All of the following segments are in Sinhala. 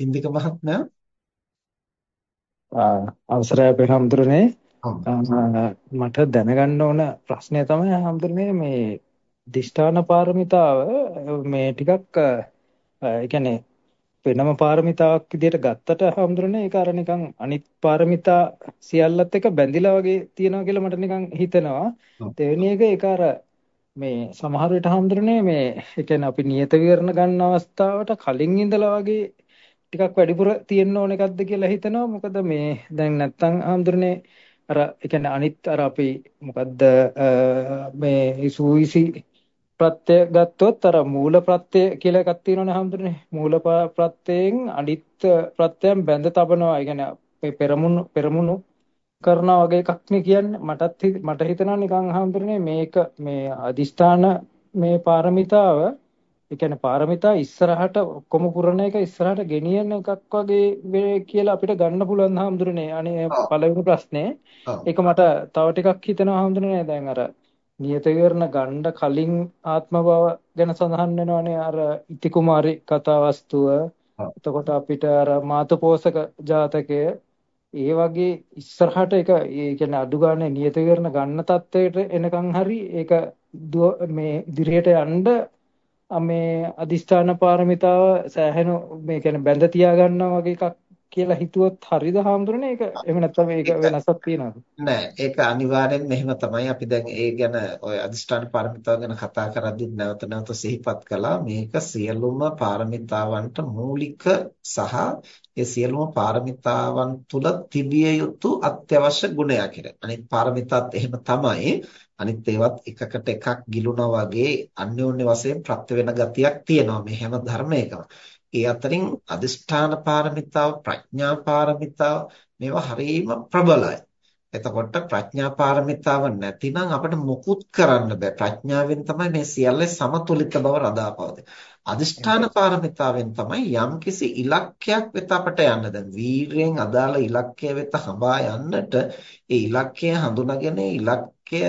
ඉන්දික මහත්මයා. අවසරයි අපේ හැමදෙරනේ. ඔව් මට දැනගන්න ඕන ප්‍රශ්නය තමයි හැමදෙරනේ මේ දිෂ්ඨාන පාරමිතාව මේ ටිකක් ඒ කියන්නේ වෙනම පාරමිතාවක් විදිහට ගත්තට හැමදෙරනේ ඒක අර නිකන් අනිත් පාරමිතා සියල්ලත් එක බැඳිලා වගේ තියෙනවා කියලා මට නිකන් හිතෙනවා. දෙවෙනි එක ඒක අර මේ සමහර විට හැමදෙරනේ මේ ඒ කියන්නේ අපි නියත විවරණ ගන්න අවස්ථාවට කලින් ඉඳලා වගේ ටිකක් වැඩිපුර තියෙන්න ඕන එකක්ද කියලා හිතනවා. මොකද මේ දැන් නැත්තම් ආම්දුරනේ අර ඒ කියන්නේ අනිත් අර අපි මොකද්ද මේ සූවිසි ප්‍රත්‍ය ගත්තොත් අර මූල ප්‍රත්‍ය කියලා එකක් තියෙනවනේ හැමදෙරනේ. මූල ප්‍රත්‍යයෙන් අනිත් ප්‍රත්‍යයන් බැඳ තබනවා. ඒ කියන්නේ මේ පෙරමුණු පෙරමුණු කරනවා වගේ එකක් නේ කියන්නේ. මටත් මට හිතෙනවා නිකන් හැමදෙරනේ මේක මේ අදිෂ්ඨාන මේ පාරමිතාව ඒ කියන්නේ පාරමිතා ඉස්සරහට ඔක්කොම පුරන එක ඉස්සරහට ගෙනියන එකක් වගේ කියලා අපිට ගන්න පුළුවන් හාමුදුරනේ. අනේ පළවෙනි ප්‍රශ්නේ. ඒක මට තව ටිකක් හිතෙනවා හාමුදුරනේ. දැන් අර නියත විවරණ ගන්න කලින් ආත්ම භව ගැන සඳහන් වෙනවනේ අර ඉති කුමාරි කතාවස්තුව. එතකොට අපිට අර මාතපෝසක ජාතකය ඒ වගේ ඉස්සරහට ඒක ඒ කියන්නේ අඩු ගානේ නියත විවරණ ගන්න තත්ත්වයට එනකන් හරි ඒක මේ ඉදිරියට යන්න මේ අදිෂ්ඨාන පාරමිතාව සෑහෙන මේ කියන්නේ බැඳ තියා ගන්නවා වගේ එකක් කියලා හිතුවොත් හරිද හාමුදුරනේ ඒක එහෙම නැත්නම් ඒක වෙනසක් තියනවද නෑ ඒක අනිවාර්යෙන් මෙහෙම තමයි අපි දැන් ඒ ගැන ඔය අදිෂ්ඨාන පාරමිතාව ගැන කතා කරද්දි නැවත නැවත සිහිපත් කළා මේක සියලුම පාරමිතාවන්ට මූලික සහ ඒ සියලුම පාරමිතාවන් තුල තිබිය යුතු අත්‍යවශ්‍ය ගුණයක් කියලා. අනිත් පාරමිතාත් එහෙම තමයි. අනිත් ඒවත් එකකට එකක් ගිලුණා වගේ අන්‍යෝන්‍ය වශයෙන් ප්‍රත්‍ය වෙන ගතියක් තියෙනවා මේ හැම ධර්මයකම. ඒ අතරින් අදිෂ්ඨාන පාරමිතාව ප්‍රඥා පාරමිතාව මේවා හරීම ප්‍රබලයි. එතකොට ප්‍රඥා පාරමිතාව නැතිනම් අපිට මුකුත් කරන්න බෑ. ප්‍රඥාවෙන් තමයි මේ සියල්ල සමතුලිත බව රඳාපවතින. අදිෂ්ඨාන පාරමිතාවෙන් තමයි යම්කිසි ඉලක්කයක් වෙත අපට යන්න. දැන් වීරයෙන් අදාළ ඉලක්කය වෙත හඹා යන්නට ඒ ඉලක්කය හඳුනාගෙන ඉලක්කය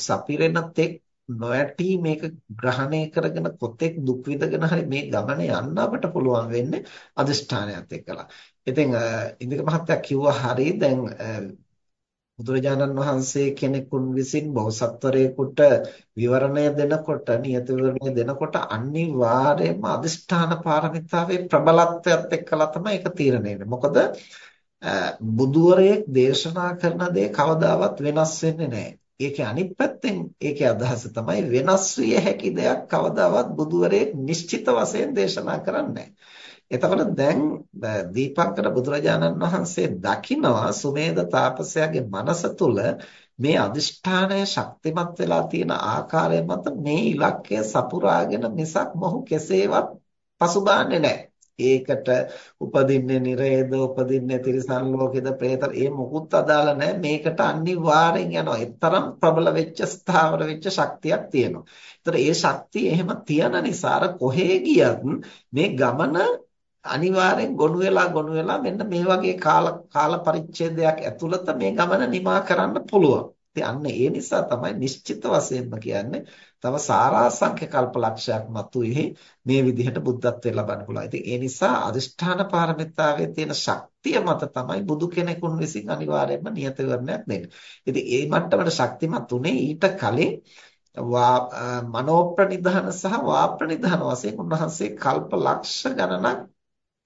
සපිරෙන තෙක් නොඇටි මේක ග්‍රහණය කරගෙන කොතෙක් දුක් විඳගෙන හරි මේ ගමන යන්න අපට පුළුවන් වෙන්නේ අදිෂ්ඨානයත් එක්කලා. ඉතින් ඉන්දික මහත්තයා කිව්වා හරිය දැන් බුදුරජාණන් වහන්සේ කෙනෙකුන් විසින් බෝසත්වරයෙකුට විවරණය දෙනකොට නියත විවරණය දෙනකොට අනිවාර්යයෙන්ම අදිෂ්ඨාන පාරමිතාවේ ප්‍රබලත්වයත් එක්කලා තමයි ඒක තීරණය වෙන්නේ. මොකද බුදුවරයෙක් දේශනා කරන දේ කවදාවත් වෙනස් වෙන්නේ නැහැ. ඒකේ අනිත් පැත්තෙන් ඒකේ අදහස තමයි වෙනස් විය හැකි දෙයක් කවදාවත් බුදුවරයෙක් නිශ්චිත වශයෙන් දේශනා කරන්නේ එතකොට දැන් දීපංකර බුදුරජාණන් වහන්සේ දකිනවා සුමේද තාපසයාගේ මනස තුල මේ අදිෂ්ඨානය ශක්තිමත් වෙලා තියෙන ආකාරය මත මේ ඉලක්කය සපුරාගෙන මිසක් මොහු කෙසේවත් පසුබාන්නේ නැහැ. ඒකට උපදින්නේ නිරේද උපදින්නේ තිරිසන් ලෝකෙද പ്രേත ඒ මොකුත් අදාළ නැහැ මේකට අනිවාර්යෙන් යනවා ඒ තරම් ප්‍රබල වෙච්ච ස්ථාවර වෙච්ච ශක්තියක් තියෙනවා. ඒතර ඒ ශක්තිය එහෙම තියන නිසා කොහේ ගියත් මේ ගමන අනිවාර්යෙන් ගොනු වෙලා ගොනු වෙලා මෙන්න මේ වගේ කාල කාල පරිච්ඡේදයක් ඇතුළත මේ ගමන නිමා කරන්න පුළුවන්. ඉතින් අන්න ඒ නිසා තමයි නිශ්චිත වශයෙන්ම කියන්නේ තව සාරාංශක කල්පලක්ෂයක් මතුවේ මේ විදිහට බුද්ධත්වයේ ලබන්න පුළුවන්. ඉතින් ඒ නිසා අදිෂ්ඨාන පාරමිතාවේ තියෙන ශක්තිය මත තමයි බුදු කෙනෙකුන් විසින් අනිවාර්යයෙන්ම නියත විවරණයක් දෙන්නේ. ඉතින් ඒ මට්ටමට ශක්තිමත් උනේ ඊට කලින් වා මනෝප්‍රනිධාන සහ වාප්‍රනිධාන වශයෙන් උන්වහන්සේ කල්ප ලක්ෂ ගණනක්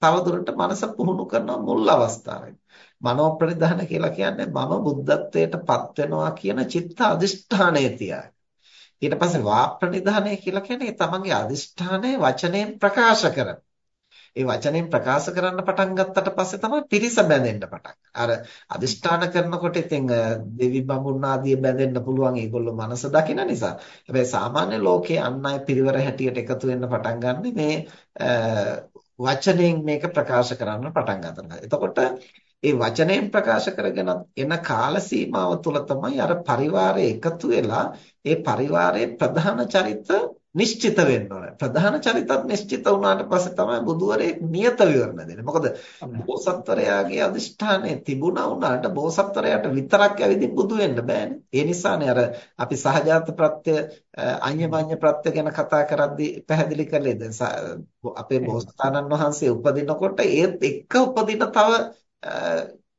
තවදුරට මනස පුහුණු කරන මුල් අවස්ථාවේ. මනෝ ප්‍රනිධාන කියලා කියන්නේ මම බුද්ධත්වයට පත් වෙනවා කියන චිත්ත අදිෂ්ඨානය තියාගෙන. ඊට පස්සේ වා ප්‍රනිධානය කියලා කියන්නේ තමන්ගේ අදිෂ්ඨානය වචනයෙන් ප්‍රකාශ කරන. ඒ වචනයෙන් ප්‍රකාශ කරන්න පටන් ගත්තට පස්සේ තමයි පිරිස බැඳෙන්න පටන් අර අදිෂ්ඨාන කරනකොට ඉතින් දෙවි බඹුන් ආදී බැඳෙන්න පුළුවන් ඒගොල්ලෝ මනස දකින නිසා. හැබැයි සාමාන්‍ය ලෝකයේ අන් අය පිරිවර හැටියට එකතු වෙන්න පටන් ගන්න මේ වචනයෙන් මේක ප්‍රකාශ කරන්න පටන් ගන්නවා. එතකොට ඒ වචනයෙන් ප්‍රකාශ කරගෙන එන කාල සීමාව තුළ තමයි අර පරිවාරය එකතු වෙලා ඒ පරිවාරයේ ප්‍රධාන චරිත නිශ්චිත වෙන්න ඕනේ. ප්‍රධාන චරිතත් නිශ්චිත වුණාට පස්සේ තමයි බුදුවරයෙක් නියත විවරණ දෙන්නේ. මොකද බෝසත්වරයාගේ අදිෂ්ඨානය තිබුණා වුණාට බෝසත්වරයාට විතරක් ඇවිදින් බුදු වෙන්න බෑනේ. ඒ නිසානේ අර අපි සහජාත ප්‍රත්‍ය අඤ්ඤමඤ්ඤ ප්‍රත්‍ය ගැන කතා කරද්දී පැහැදිලි කළේ දැන් අපේ බෝසතාණන් වහන්සේ උපදිනකොට ඒත් එක්ක උපදින තව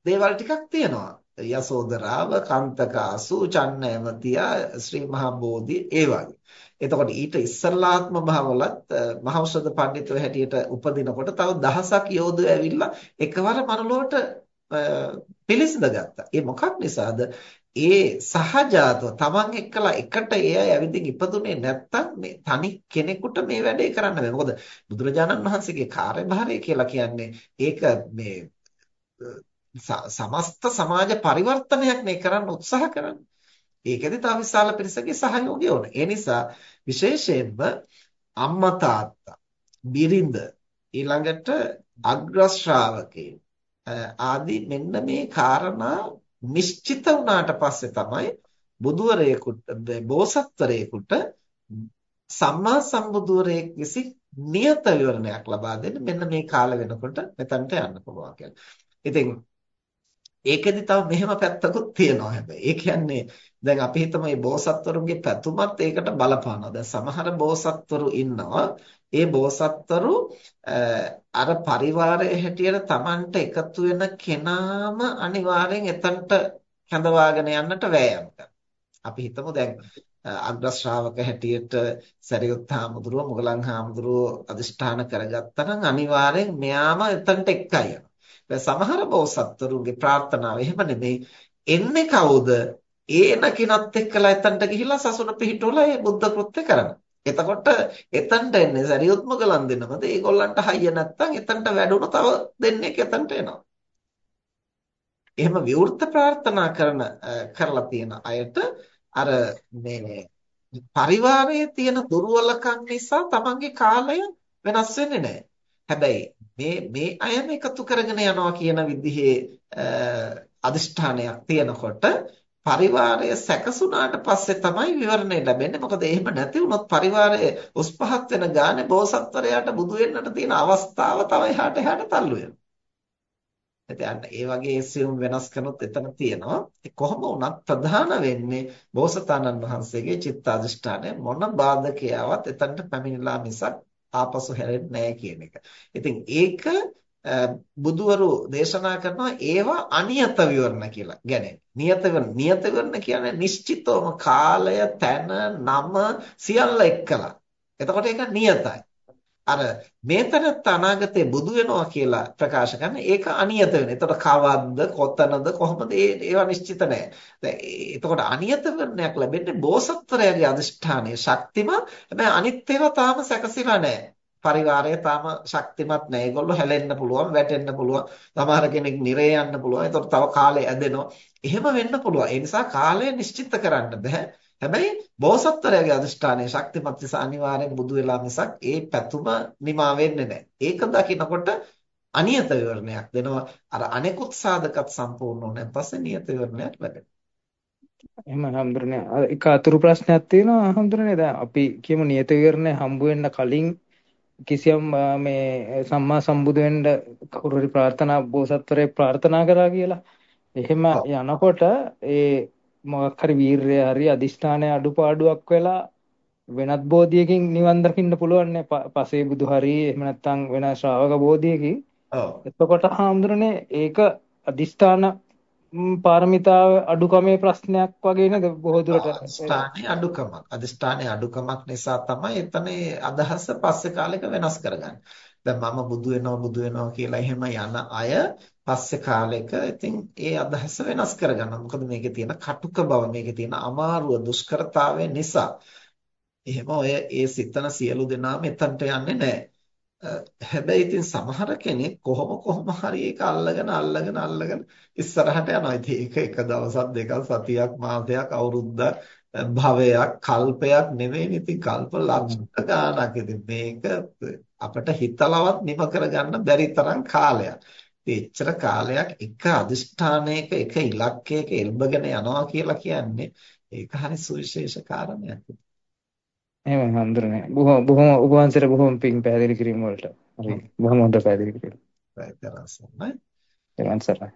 දේවල් ටිකක් තියෙනවා. යසෝදරාව, කන්තකාසු, චන්නයමතියා, ශ්‍රී මහා බෝධි ඒ වගේ. එතකොට ඊට ඉස්සල්ලාත්ම භවවලත් මහෞෂධ පඬිතුව හැටියට උපදිනකොට තව දහසක් යෝධය ඇවිල්ලා එකවර මනලොවට පිළිසිඳ ගත්තා. ඒ මොකක් නිසාද? ඒ සහජාතව තමන් එක්කලා එකට ඒ අය ඇවිදින් ඉපදුනේ නැත්තම් මේ තනි කෙනෙකුට මේ වැඩේ කරන්න බෑ. මොකද බුදුරජාණන් වහන්සේගේ කාර්යභාරය කියලා කියන්නේ ඒක මේ සමස්ත සමාජ පරිවර්තනයක් නේ කරන්න උත්සාහ කරන්නේ. ඒකෙදි තව විශාල පිරිසකගේ සහයෝගය ඕන. ඒ නිසා විශේෂයෙන්ම අම්මා තාත්තා, බිරිඳ, ඊළඟට අග්‍ර ශ්‍රාවකයන් ආදී මෙන්න මේ කාරණා නිශ්චිත වුණාට පස්සේ තමයි බුදුවරයෙකුට බෝසත්වරයෙකුට සම්මා සම්බුදුවරයෙක් විසින් නියත විවරණයක් ලබා දෙන්න මෙන්න මේ කාල වෙනකොට මෙතනට යන්න පුළුවන් කියලා. ඉතින් ඒකෙදි තව මෙහෙම පැත්තකුත් තියෙනවා හැබැයි. ඒ කියන්නේ දැන් අපි හිතමු මේ බෝසත්වරුන්ගේ පැතුමත් ඒකට බලපානවා. දැන් සමහර බෝසත්වරු ඉන්නවා. ඒ බෝසත්වරු අර පරිවාරයේ හැටියට Tamanට එකතු වෙන කෙනාම අනිවාර්යෙන් එතනට කැඳවාගෙන යන්නට වෑයම් අපි හිතමු දැන් අග්‍ර ශ්‍රාවක හැටියට සරියුත් හාමුදුරුව මුගලන් හාමුදුරුව අදිෂ්ඨාන කරගත්තා නම් අනිවාර්යෙන් මෙයාම එතනට එක්කයි යනවා. සමහර බෝසත්වරුන්ගේ ප්‍රාර්ථනාව එහෙම නෙමෙයි එන්නේ කවුද? ඒන කිනත් එක්කලා එතනට ගිහිලා සසුන පිහිටුවලා ඒ බුද්ධ කෘත්‍ය කරනවා. එතකොට එතනට එන්නේ සරියුත් මොගලන් දෙනමද? ඒගොල්ලන්ට හයිය නැත්තම් එතනට වැඩුණු තව දෙන්නෙක් එතනට එනවා. එහෙම විවෘත ප්‍රාර්ථනා කරන කරලා තියෙන අයට අර මේ පරිවාරයේ තියෙන දුර්වලකම් නිසා තමන්ගේ කාලය වෙනස් වෙන්නේ නැහැ. හැබැයි මේ මේ අයම එකතු කරගෙන යනවා කියන විදිහේ අදිෂ්ඨානයක් තියෙනකොට පරිවාරය සැකසුණාට පස්සේ තමයි විවරණය ලැබෙන්නේ. මොකද එහෙම නැති වුණොත් පරිවාරය උස් පහත් වෙන ගානේ බෝසත්වරයාට බුදු වෙන්නට තියෙන අවස්ථාව තමයි එහාට එහාට තල්ලු වෙනවා. ඉතින් ඒ වගේ සියුම් වෙනස්කමත් එතන තියෙනවා. කොහොම වුණත් ප්‍රධාන වෙන්නේ බෝසතාණන් වහන්සේගේ චිත්ත අධිෂ්ඨානය මොන බාධකයාවත් එතනට පැමිණලා මිසක් ආපසු හැරෙන්නේ නැහැ කියන එක. ඉතින් ඒක බුදුවරු දේශනා කරනවා ඒවා අනියත විවරණ කියලා. ගැන නියත විවරණ නියත විවරණ කියන්නේ නිශ්චිතවම කාලය, තැන, නම සියල්ල එක්කලා. එතකොට ඒක නියතයි. අර මේතනත් අනාගතේ බුදු වෙනවා කියලා ප්‍රකාශ කරන ඒක අනියත වෙන. එතකොට කවද්ද කොතනද කොහොමද ඒවා නිශ්චිත නැහැ. දැන් එතකොට අනියත වෙන්නයක් ලැබෙන්නේ බෝසත්වරයාගේ අදිෂ්ඨානයේ ශක්තිමත්. හැබැයි අනිත් ඒවා තාම සැකසিলা නැහැ. පරිවාරය තාම ශක්තිමත් නැහැ. ඒගොල්ලෝ හැලෙන්න පුළුවන්, වැටෙන්න පුළුවන්. සමහර කෙනෙක් නිරේ යන්න පුළුවන්. එතකොට තව කාලය ඇදෙනවා. එහෙම වෙන්න පුළුවන්. ඒ නිසා කාලය නිශ්චිත කරන්න බෑ. හැබැයි බෝසත්වරයාගේ අදිෂ්ඨානයේ ශක්තිමත් නිසා අනිවාර්යෙන් බුදු වෙලා මිසක් ඒ පැතුම නිමා වෙන්නේ නැහැ. ඒක දකිනකොට අනියත විවරණයක් දෙනවා. අර අනෙකුත් සාධකත් සම්පූර්ණ වුණාන් පස්සේ නියත විවරණයක් ලැබෙනවා. එහෙම හම්දුරනේ එක අතුරු ප්‍රශ්නයක් තියෙනවා හම්දුරනේ දැන් අපි කියමු නියත විවරණය හම්බ වෙන්න කලින් කිසියම් මේ සම්මා සම්බුදු වෙන්න කවුරු හරි ප්‍රාර්ථනා බෝසත්වරේ ප්‍රාර්ථනා කරා කියලා. එහෙම යනකොට ඒ මොකක් හරි වීරය හරි අදිෂ්ඨානය අඩුපාඩුවක් වෙලා වෙනත් බෝධියකින් නිවන් දකින්න පුළුවන් නේ. පසේ බුදු හරි එහෙම නැත්නම් වෙන ශ්‍රාවක බෝධියකින් ඔව්. එතකොට හාමුදුරනේ ඒක අදිෂ්ඨාන පාරමිතාව අඩුකමේ ප්‍රශ්නයක් වගේ නේද බොහෝ දුරට අදිෂ්ඨානයේ අඩුකමක් අදිෂ්ඨානයේ අඩුකමක් නිසා තමයි එතන අදහස පස්සේ කාලෙක වෙනස් කරගන්නේ දැන් මම බුදු වෙනවා බුදු වෙනවා කියලා එහෙම යන අය පස්සේ කාලෙක ඉතින් ඒ අදහස වෙනස් කරගන්නවා. මොකද මේකේ තියෙන කටුක බව, මේකේ තියෙන අමාරුව, දුෂ්කරතාවය නිසා. එහෙම ඔය ඒ සිතන සියලු දෙනාම එතනට යන්නේ නැහැ. හැබැයි ඉතින් සමහර කෙනෙක් කොහොම කොහොම හරි ඒක අල්ලගෙන අල්ලගෙන අල්ලගෙන ඉස්සරහට යනවා. ඉතින් ඒක එක දවසක් දෙකක් සතියක් මාසයක් අවුරුද්දක් භවයක් කල්පයක් නෙවෙයි ඉතින් කල්ප ලක්ෂ ගාණක් ඉතින් මේක අපිට හිතලවත් නිම කරගන්න බැරි තරම් කාලයක්. එච්චර කාලයක් එක අදිෂ්ඨානයක එක ඉලක්කයක එල්බගෙන යනවා කියලා කියන්නේ ඒක හරි සුවිශේෂ කාරණයක්. එහෙමයි හඳුරන්නේ. බොහොම බොහොම ඔබ වහන්සේට බොහොම පිං පැහැදිලි කිරීම වලට. හරි. බොහොම හොඳ පැහැදිලි කිරීම. right.